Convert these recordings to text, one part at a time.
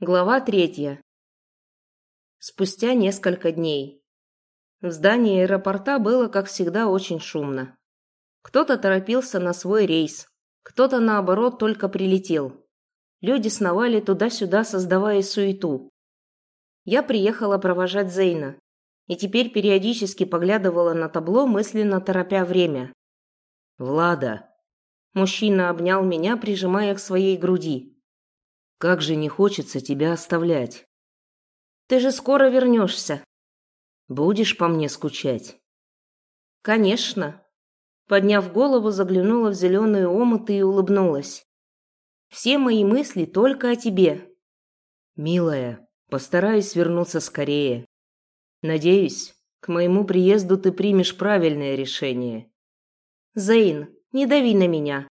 Глава третья. Спустя несколько дней. В здании аэропорта было, как всегда, очень шумно. Кто-то торопился на свой рейс, кто-то, наоборот, только прилетел. Люди сновали туда-сюда, создавая суету. Я приехала провожать Зейна, и теперь периодически поглядывала на табло, мысленно торопя время. «Влада!» Мужчина обнял меня, прижимая к своей груди. Как же не хочется тебя оставлять. Ты же скоро вернешься. Будешь по мне скучать? Конечно. Подняв голову, заглянула в зеленые омуты и улыбнулась. Все мои мысли только о тебе. Милая, постараюсь вернуться скорее. Надеюсь, к моему приезду ты примешь правильное решение. Зейн, не дави на меня.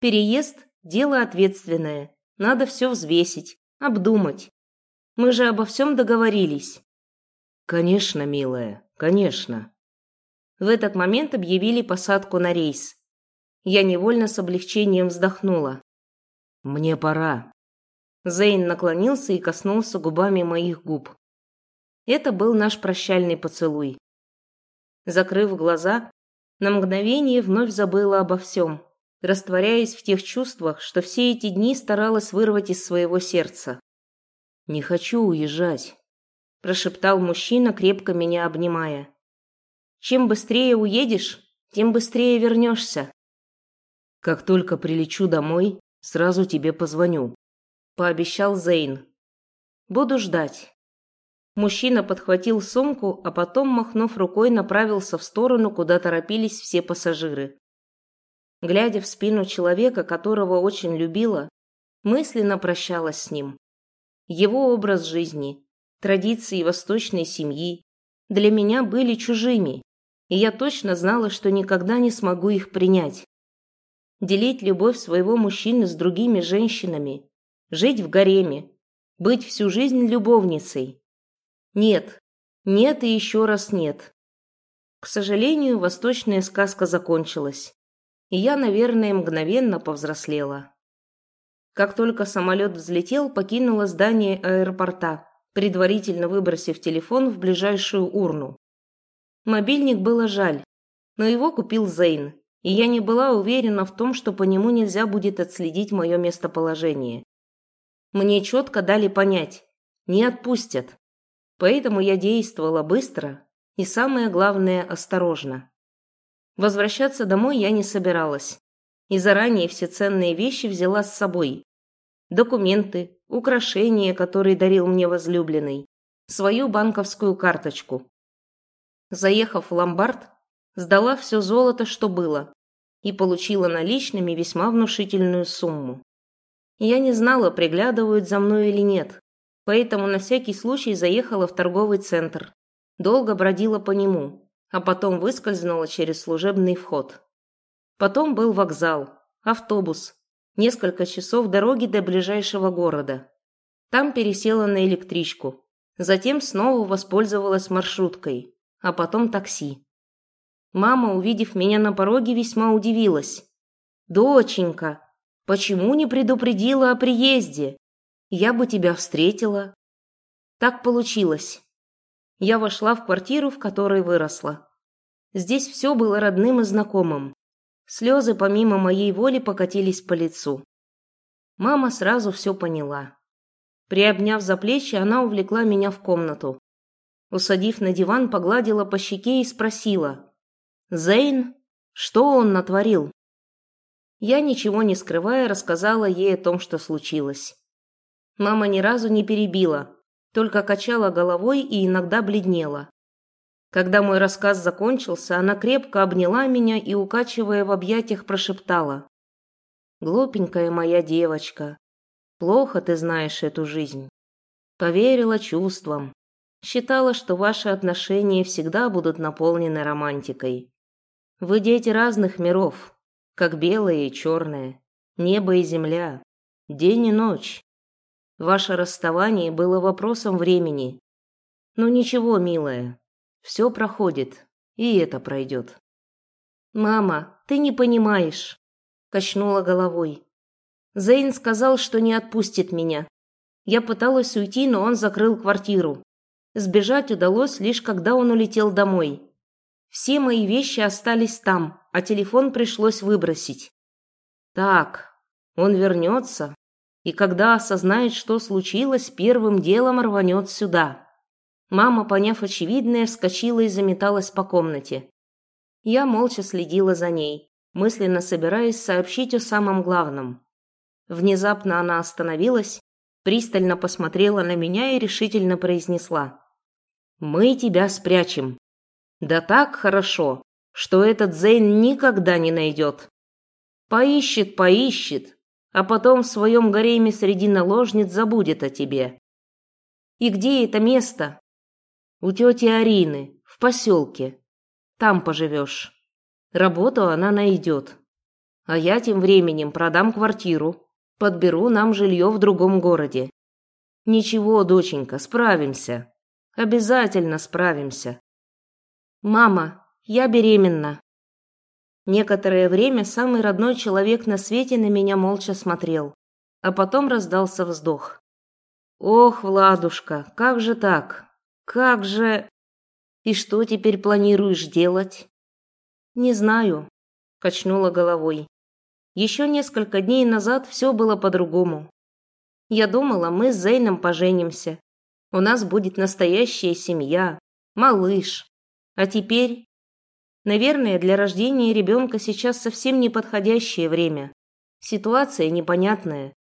Переезд – дело ответственное. Надо все взвесить, обдумать. Мы же обо всем договорились. Конечно, милая, конечно. В этот момент объявили посадку на рейс. Я невольно с облегчением вздохнула. Мне пора. Зейн наклонился и коснулся губами моих губ. Это был наш прощальный поцелуй. Закрыв глаза, на мгновение вновь забыла обо всем растворяясь в тех чувствах, что все эти дни старалась вырвать из своего сердца. «Не хочу уезжать», – прошептал мужчина, крепко меня обнимая. «Чем быстрее уедешь, тем быстрее вернешься». «Как только прилечу домой, сразу тебе позвоню», – пообещал Зейн. «Буду ждать». Мужчина подхватил сумку, а потом, махнув рукой, направился в сторону, куда торопились все пассажиры. Глядя в спину человека, которого очень любила, мысленно прощалась с ним. Его образ жизни, традиции восточной семьи для меня были чужими, и я точно знала, что никогда не смогу их принять. Делить любовь своего мужчины с другими женщинами, жить в гареме, быть всю жизнь любовницей. Нет, нет и еще раз нет. К сожалению, восточная сказка закончилась и я, наверное, мгновенно повзрослела. Как только самолет взлетел, покинула здание аэропорта, предварительно выбросив телефон в ближайшую урну. Мобильник было жаль, но его купил Зейн, и я не была уверена в том, что по нему нельзя будет отследить мое местоположение. Мне четко дали понять – не отпустят. Поэтому я действовала быстро и, самое главное, осторожно. Возвращаться домой я не собиралась. И заранее все ценные вещи взяла с собой. Документы, украшения, которые дарил мне возлюбленный, свою банковскую карточку. Заехав в ломбард, сдала все золото, что было, и получила наличными весьма внушительную сумму. Я не знала, приглядывают за мной или нет, поэтому на всякий случай заехала в торговый центр. Долго бродила по нему, а потом выскользнула через служебный вход. Потом был вокзал, автобус, несколько часов дороги до ближайшего города. Там пересела на электричку, затем снова воспользовалась маршруткой, а потом такси. Мама, увидев меня на пороге, весьма удивилась. «Доченька, почему не предупредила о приезде? Я бы тебя встретила». Так получилось. Я вошла в квартиру, в которой выросла. Здесь все было родным и знакомым. Слезы помимо моей воли покатились по лицу. Мама сразу все поняла. Приобняв за плечи, она увлекла меня в комнату. Усадив на диван, погладила по щеке и спросила. «Зейн, что он натворил?» Я, ничего не скрывая, рассказала ей о том, что случилось. Мама ни разу не перебила, только качала головой и иногда бледнела. Когда мой рассказ закончился, она крепко обняла меня и, укачивая в объятиях, прошептала. «Глупенькая моя девочка, плохо ты знаешь эту жизнь». Поверила чувствам. Считала, что ваши отношения всегда будут наполнены романтикой. Вы дети разных миров, как белое и черное, небо и земля, день и ночь. Ваше расставание было вопросом времени. Но ничего, милая, все проходит, и это пройдет. «Мама, ты не понимаешь», – качнула головой. Зейн сказал, что не отпустит меня. Я пыталась уйти, но он закрыл квартиру. Сбежать удалось лишь когда он улетел домой. Все мои вещи остались там, а телефон пришлось выбросить. Так, он вернется, и когда осознает, что случилось, первым делом рванет сюда. Мама, поняв очевидное, вскочила и заметалась по комнате. Я молча следила за ней, мысленно собираясь сообщить о самом главном. Внезапно она остановилась, пристально посмотрела на меня и решительно произнесла. «Мы тебя спрячем. Да так хорошо, что этот Зейн никогда не найдет. Поищет, поищет, а потом в своем гареме среди наложниц забудет о тебе. И где это место? У тети Арины, в поселке. Там поживешь. Работу она найдет. А я тем временем продам квартиру, подберу нам жилье в другом городе. Ничего, доченька, справимся. Обязательно справимся. Мама, я беременна. Некоторое время самый родной человек на свете на меня молча смотрел, а потом раздался вздох. Ох, Владушка, как же так? Как же И что теперь планируешь делать? «Не знаю», – качнула головой. Еще несколько дней назад все было по-другому. Я думала, мы с Зейном поженимся. У нас будет настоящая семья, малыш. А теперь... Наверное, для рождения ребенка сейчас совсем неподходящее время. Ситуация непонятная.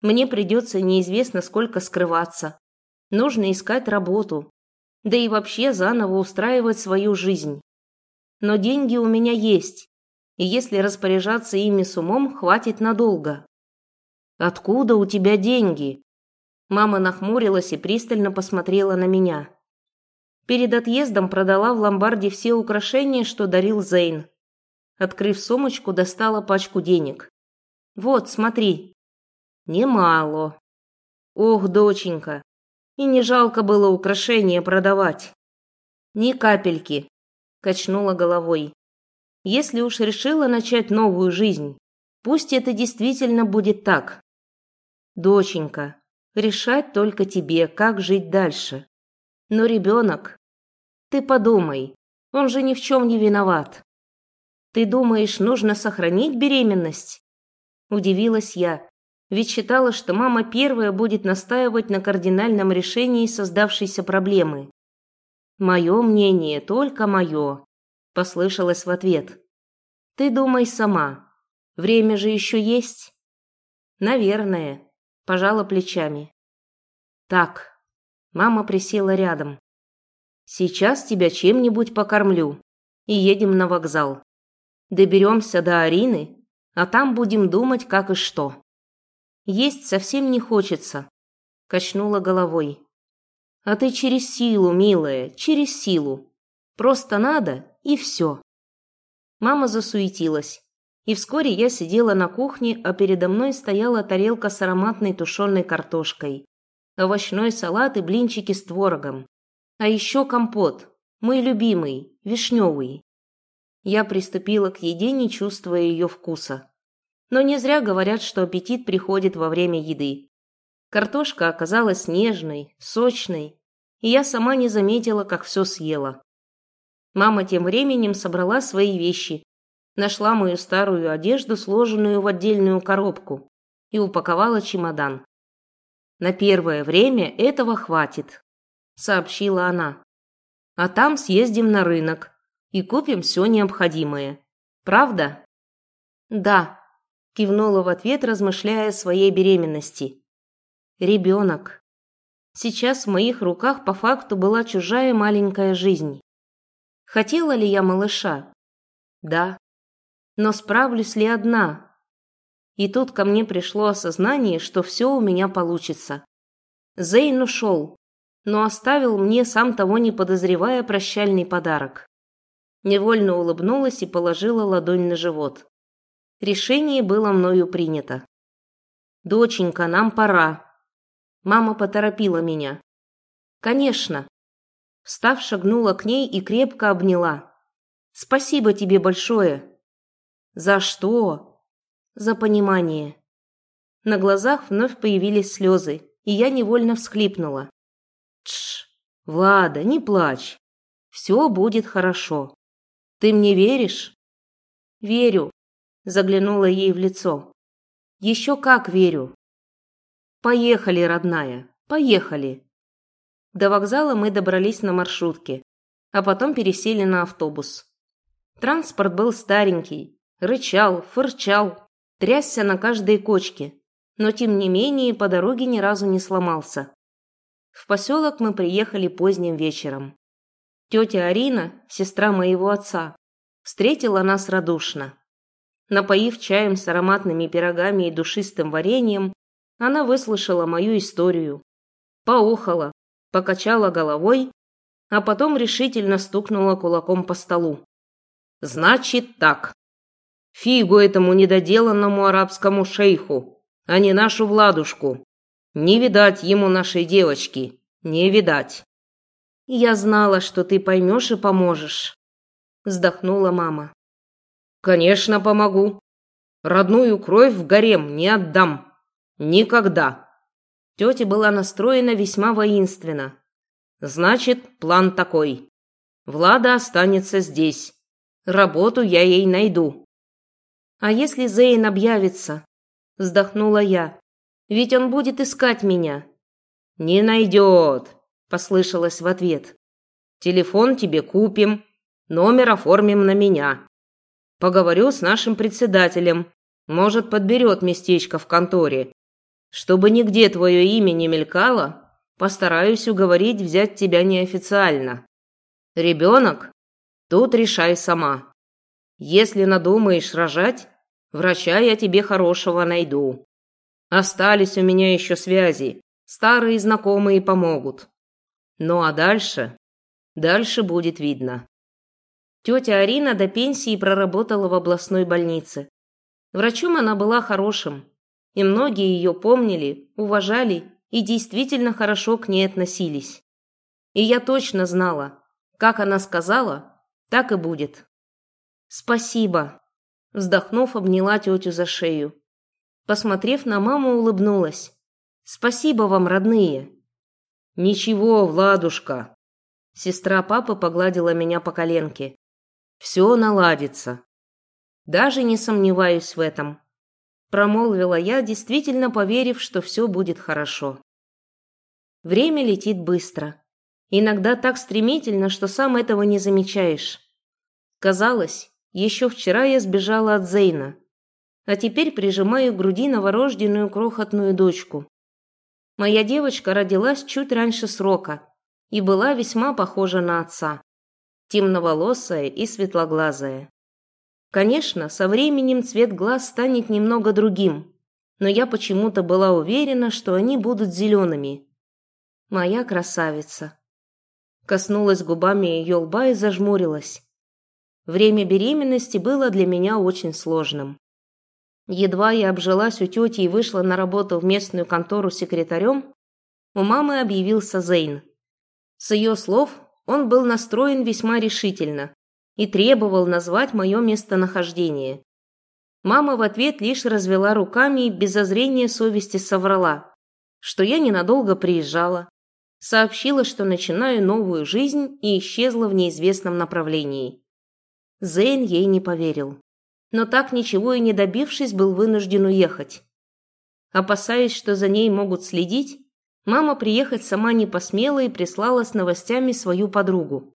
Мне придется неизвестно сколько скрываться. Нужно искать работу. Да и вообще заново устраивать свою жизнь но деньги у меня есть, и если распоряжаться ими с умом, хватит надолго. Откуда у тебя деньги? Мама нахмурилась и пристально посмотрела на меня. Перед отъездом продала в ломбарде все украшения, что дарил Зейн. Открыв сумочку, достала пачку денег. Вот, смотри. Немало. Ох, доченька, и не жалко было украшения продавать. Ни капельки качнула головой. Если уж решила начать новую жизнь, пусть это действительно будет так. Доченька, решать только тебе, как жить дальше. Но ребенок... Ты подумай, он же ни в чем не виноват. Ты думаешь, нужно сохранить беременность? Удивилась я, ведь считала, что мама первая будет настаивать на кардинальном решении создавшейся проблемы. «Мое мнение, только мое», – послышалось в ответ. «Ты думай сама. Время же еще есть?» «Наверное», – пожала плечами. «Так». Мама присела рядом. «Сейчас тебя чем-нибудь покормлю и едем на вокзал. Доберемся до Арины, а там будем думать, как и что». «Есть совсем не хочется», – качнула головой. А ты через силу, милая, через силу. Просто надо, и все. Мама засуетилась. И вскоре я сидела на кухне, а передо мной стояла тарелка с ароматной тушеной картошкой, овощной салат и блинчики с творогом. А еще компот, мой любимый, вишневый. Я приступила к еде, не чувствуя ее вкуса. Но не зря говорят, что аппетит приходит во время еды. Картошка оказалась нежной, сочной, и я сама не заметила, как все съела. Мама тем временем собрала свои вещи, нашла мою старую одежду, сложенную в отдельную коробку, и упаковала чемодан. «На первое время этого хватит», – сообщила она. «А там съездим на рынок и купим все необходимое. Правда?» «Да», – кивнула в ответ, размышляя о своей беременности. Ребенок. Сейчас в моих руках по факту была чужая маленькая жизнь. Хотела ли я малыша? Да. Но справлюсь ли одна? И тут ко мне пришло осознание, что все у меня получится. Зейн ушел, но оставил мне, сам того не подозревая, прощальный подарок. Невольно улыбнулась и положила ладонь на живот. Решение было мною принято. «Доченька, нам пора», Мама поторопила меня. «Конечно». Встав, шагнула к ней и крепко обняла. «Спасибо тебе большое». «За что?» «За понимание». На глазах вновь появились слезы, и я невольно всхлипнула. Тш, Влада, не плачь. Все будет хорошо. Ты мне веришь? Верю, заглянула ей в лицо. Еще как верю. Поехали, родная, поехали. До вокзала мы добрались на маршрутке, а потом пересели на автобус. Транспорт был старенький, рычал, фырчал, трясся на каждой кочке, но тем не менее по дороге ни разу не сломался. В поселок мы приехали поздним вечером. Тетя Арина, сестра моего отца, встретила нас радушно. Напоив чаем с ароматными пирогами и душистым вареньем, она выслушала мою историю, поохала, покачала головой, а потом решительно стукнула кулаком по столу. «Значит так. Фигу этому недоделанному арабскому шейху, а не нашу Владушку. Не видать ему нашей девочки, не видать». «Я знала, что ты поймешь и поможешь», — вздохнула мама. «Конечно, помогу. Родную кровь в гарем не отдам. Никогда». Тетя была настроена весьма воинственно. «Значит, план такой. Влада останется здесь. Работу я ей найду». «А если Зейн объявится?» – вздохнула я. «Ведь он будет искать меня». «Не найдет», – послышалось в ответ. «Телефон тебе купим, номер оформим на меня. Поговорю с нашим председателем. Может, подберет местечко в конторе. Чтобы нигде твое имя не мелькало, постараюсь уговорить взять тебя неофициально. Ребенок? Тут решай сама. Если надумаешь рожать, врача я тебе хорошего найду. Остались у меня еще связи, старые знакомые помогут. Ну а дальше? Дальше будет видно. Тетя Арина до пенсии проработала в областной больнице. Врачом она была хорошим, и многие ее помнили, уважали и действительно хорошо к ней относились. И я точно знала, как она сказала, так и будет. «Спасибо», – вздохнув, обняла тетю за шею. Посмотрев на маму, улыбнулась. «Спасибо вам, родные». «Ничего, Владушка», – сестра папы погладила меня по коленке. «Все наладится». «Даже не сомневаюсь в этом», промолвила я, действительно поверив, что все будет хорошо. Время летит быстро. Иногда так стремительно, что сам этого не замечаешь. Казалось, еще вчера я сбежала от Зейна, а теперь прижимаю к груди новорожденную крохотную дочку. Моя девочка родилась чуть раньше срока и была весьма похожа на отца. Темноволосая и светлоглазая. Конечно, со временем цвет глаз станет немного другим, но я почему-то была уверена, что они будут зелеными. Моя красавица. Коснулась губами ее лба и зажмурилась. Время беременности было для меня очень сложным. Едва я обжилась у тети и вышла на работу в местную контору секретарем, у мамы объявился Зейн. С ее слов он был настроен весьма решительно и требовал назвать мое местонахождение. Мама в ответ лишь развела руками и без зазрения совести соврала, что я ненадолго приезжала, сообщила, что начинаю новую жизнь и исчезла в неизвестном направлении. Зейн ей не поверил, но так ничего и не добившись, был вынужден уехать. Опасаясь, что за ней могут следить, мама приехать сама не посмела и прислала с новостями свою подругу.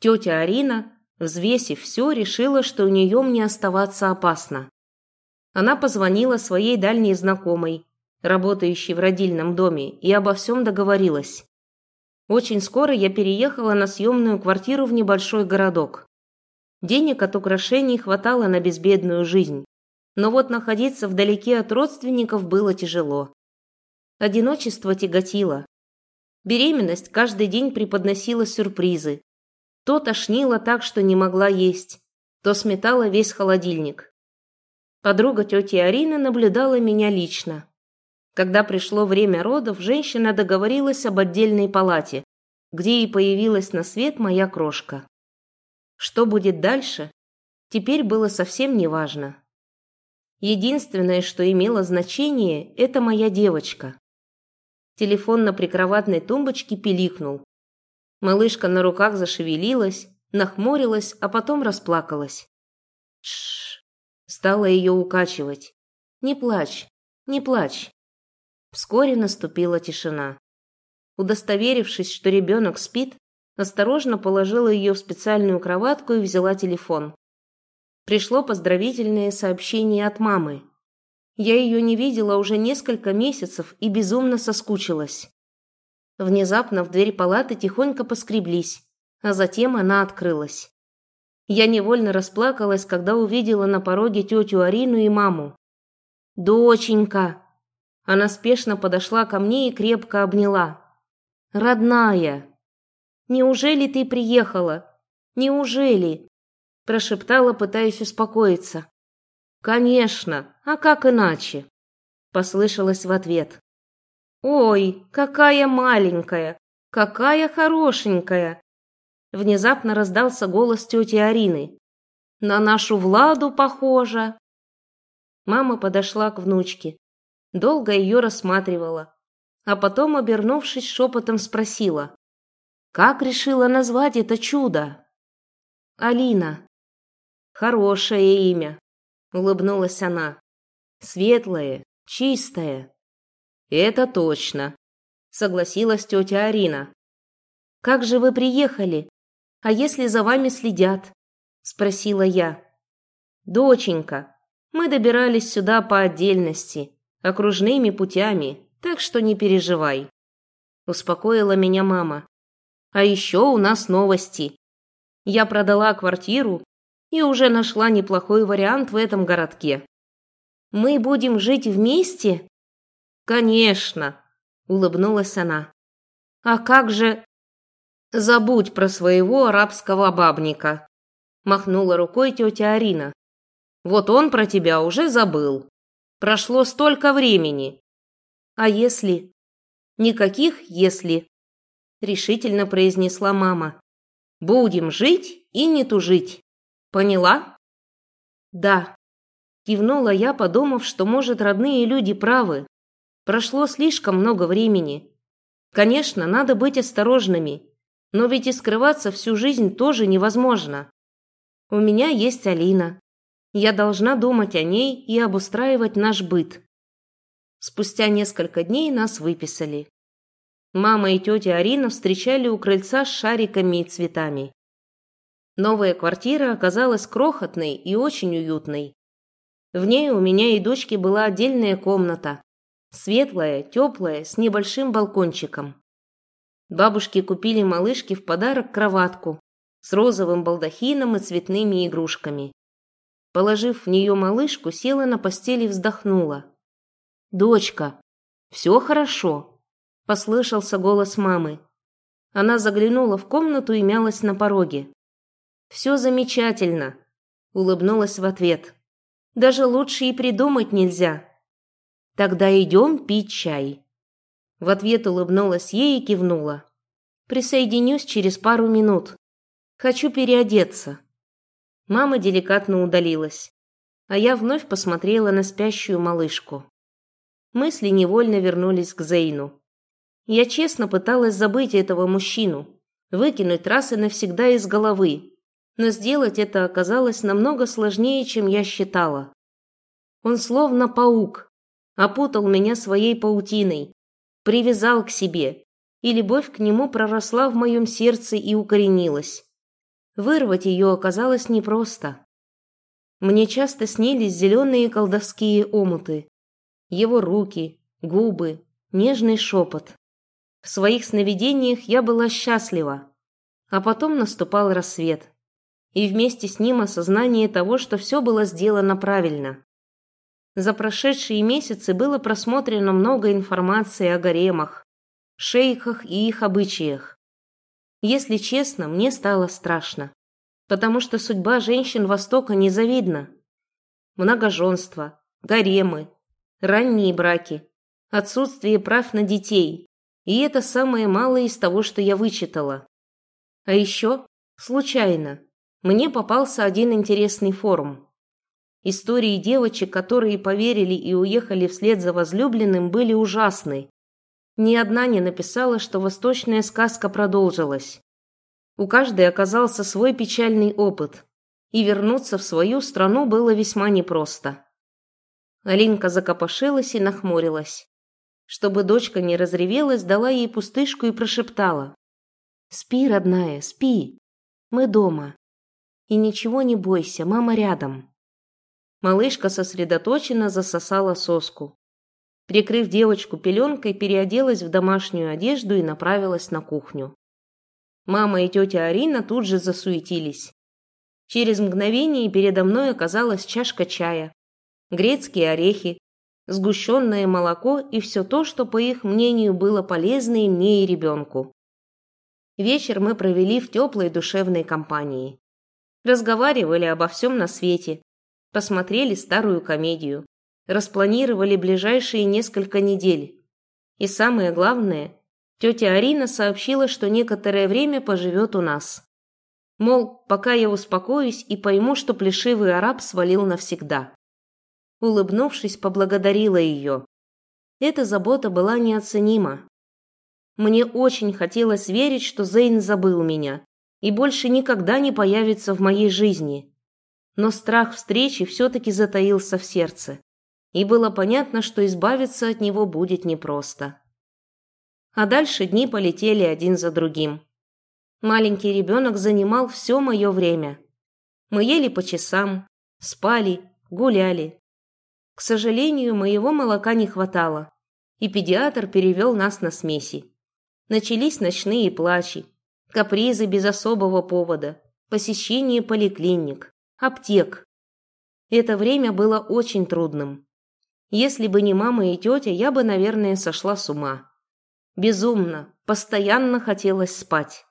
Тетя Арина Взвесив все, решила, что у нее мне оставаться опасно. Она позвонила своей дальней знакомой, работающей в родильном доме, и обо всем договорилась. Очень скоро я переехала на съемную квартиру в небольшой городок. Денег от украшений хватало на безбедную жизнь, но вот находиться вдалеке от родственников было тяжело. Одиночество тяготило. Беременность каждый день преподносила сюрпризы, то тошнило так, что не могла есть, то сметала весь холодильник. Подруга тети Арины наблюдала меня лично. Когда пришло время родов, женщина договорилась об отдельной палате, где и появилась на свет моя крошка. Что будет дальше, теперь было совсем не важно. Единственное, что имело значение, это моя девочка. Телефон на прикроватной тумбочке пиликнул. Малышка на руках зашевелилась, нахмурилась, а потом расплакалась. Шш. Стала ее укачивать. Не плачь, не плачь. Вскоре наступила тишина. Удостоверившись, что ребенок спит, осторожно положила ее в специальную кроватку и взяла телефон. Пришло поздравительное сообщение от мамы. Я ее не видела уже несколько месяцев и безумно соскучилась. Внезапно в дверь палаты тихонько поскреблись, а затем она открылась. Я невольно расплакалась, когда увидела на пороге тетю Арину и маму. «Доченька!» Она спешно подошла ко мне и крепко обняла. «Родная! Неужели ты приехала? Неужели?» Прошептала, пытаясь успокоиться. «Конечно! А как иначе?» Послышалось в ответ. «Ой, какая маленькая! Какая хорошенькая!» Внезапно раздался голос тети Арины. «На нашу Владу похожа!» Мама подошла к внучке. Долго ее рассматривала, а потом, обернувшись, шепотом спросила. «Как решила назвать это чудо?» «Алина». «Хорошее имя», — улыбнулась она. «Светлое, чистое». «Это точно», — согласилась тетя Арина. «Как же вы приехали? А если за вами следят?» – спросила я. «Доченька, мы добирались сюда по отдельности, окружными путями, так что не переживай», – успокоила меня мама. «А еще у нас новости. Я продала квартиру и уже нашла неплохой вариант в этом городке. Мы будем жить вместе?» «Конечно», – улыбнулась она. «А как же...» «Забудь про своего арабского бабника», – махнула рукой тетя Арина. «Вот он про тебя уже забыл. Прошло столько времени». «А если?» «Никаких «если», – решительно произнесла мама. «Будем жить и не тужить. Поняла?» «Да», – кивнула я, подумав, что, может, родные люди правы. Прошло слишком много времени. Конечно, надо быть осторожными но ведь и скрываться всю жизнь тоже невозможно. У меня есть Алина. Я должна думать о ней и обустраивать наш быт. Спустя несколько дней нас выписали. Мама и тетя Арина встречали у крыльца с шариками и цветами. Новая квартира оказалась крохотной и очень уютной. В ней у меня и дочки была отдельная комната. Светлая, теплая, с небольшим балкончиком. Бабушки купили малышке в подарок кроватку с розовым балдахином и цветными игрушками. Положив в нее малышку, села на постели и вздохнула. «Дочка, все хорошо», – послышался голос мамы. Она заглянула в комнату и мялась на пороге. «Все замечательно», – улыбнулась в ответ. «Даже лучше и придумать нельзя». «Тогда идем пить чай». В ответ улыбнулась ей и кивнула. «Присоединюсь через пару минут. Хочу переодеться». Мама деликатно удалилась, а я вновь посмотрела на спящую малышку. Мысли невольно вернулись к Зейну. Я честно пыталась забыть этого мужчину, выкинуть раз и навсегда из головы, но сделать это оказалось намного сложнее, чем я считала. Он словно паук, опутал меня своей паутиной, привязал к себе, и любовь к нему проросла в моем сердце и укоренилась. Вырвать ее оказалось непросто. Мне часто снились зеленые колдовские омуты, его руки, губы, нежный шепот. В своих сновидениях я была счастлива, а потом наступал рассвет, и вместе с ним осознание того, что все было сделано правильно. За прошедшие месяцы было просмотрено много информации о гаремах, шейхах и их обычаях. Если честно, мне стало страшно, потому что судьба женщин Востока незавидна. Многоженство, гаремы, ранние браки, отсутствие прав на детей. И это самое малое из того, что я вычитала. А еще, случайно, мне попался один интересный форум. Истории девочек, которые поверили и уехали вслед за возлюбленным, были ужасны. Ни одна не написала, что восточная сказка продолжилась. У каждой оказался свой печальный опыт, и вернуться в свою страну было весьма непросто. Алинка закопошилась и нахмурилась. Чтобы дочка не разревелась, дала ей пустышку и прошептала. «Спи, родная, спи. Мы дома. И ничего не бойся, мама рядом». Малышка сосредоточенно засосала соску. Прикрыв девочку пеленкой, переоделась в домашнюю одежду и направилась на кухню. Мама и тетя Арина тут же засуетились. Через мгновение передо мной оказалась чашка чая, грецкие орехи, сгущенное молоко и все то, что, по их мнению, было полезно и мне, и ребенку. Вечер мы провели в теплой душевной компании. Разговаривали обо всем на свете, посмотрели старую комедию, распланировали ближайшие несколько недель. И самое главное, тетя Арина сообщила, что некоторое время поживет у нас. Мол, пока я успокоюсь и пойму, что плешивый араб свалил навсегда. Улыбнувшись, поблагодарила ее. Эта забота была неоценима. Мне очень хотелось верить, что Зейн забыл меня и больше никогда не появится в моей жизни. Но страх встречи все-таки затаился в сердце, и было понятно, что избавиться от него будет непросто. А дальше дни полетели один за другим. Маленький ребенок занимал все мое время. Мы ели по часам, спали, гуляли. К сожалению, моего молока не хватало, и педиатр перевел нас на смеси. Начались ночные плачи, капризы без особого повода, посещение поликлиник, аптек. Это время было очень трудным. Если бы не мама и тетя, я бы, наверное, сошла с ума. Безумно, постоянно хотелось спать.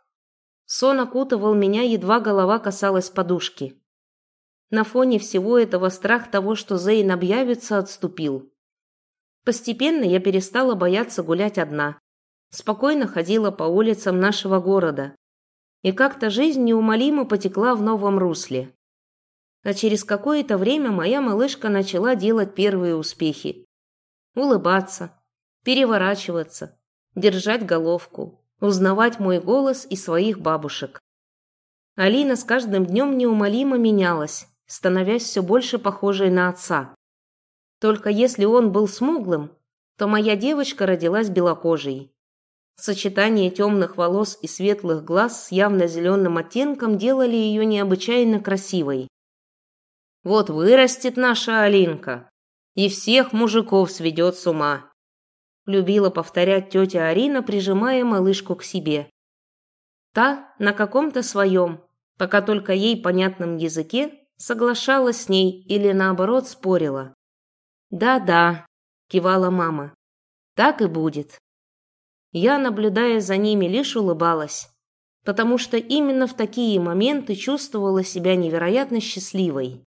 Сон окутывал меня, едва голова касалась подушки. На фоне всего этого страх того, что Зейн объявится, отступил. Постепенно я перестала бояться гулять одна. Спокойно ходила по улицам нашего города. И как-то жизнь неумолимо потекла в новом русле. А через какое-то время моя малышка начала делать первые успехи. Улыбаться, переворачиваться, держать головку, узнавать мой голос и своих бабушек. Алина с каждым днем неумолимо менялась, становясь все больше похожей на отца. Только если он был смуглым, то моя девочка родилась белокожей. Сочетание темных волос и светлых глаз с явно зеленым оттенком делали ее необычайно красивой. Вот вырастет наша Алинка, и всех мужиков сведет с ума любила повторять тетя Арина, прижимая малышку к себе. Та на каком-то своем, пока только ей понятном языке, соглашалась с ней или наоборот спорила. «Да-да», – кивала мама, – «так и будет». Я, наблюдая за ними, лишь улыбалась, потому что именно в такие моменты чувствовала себя невероятно счастливой.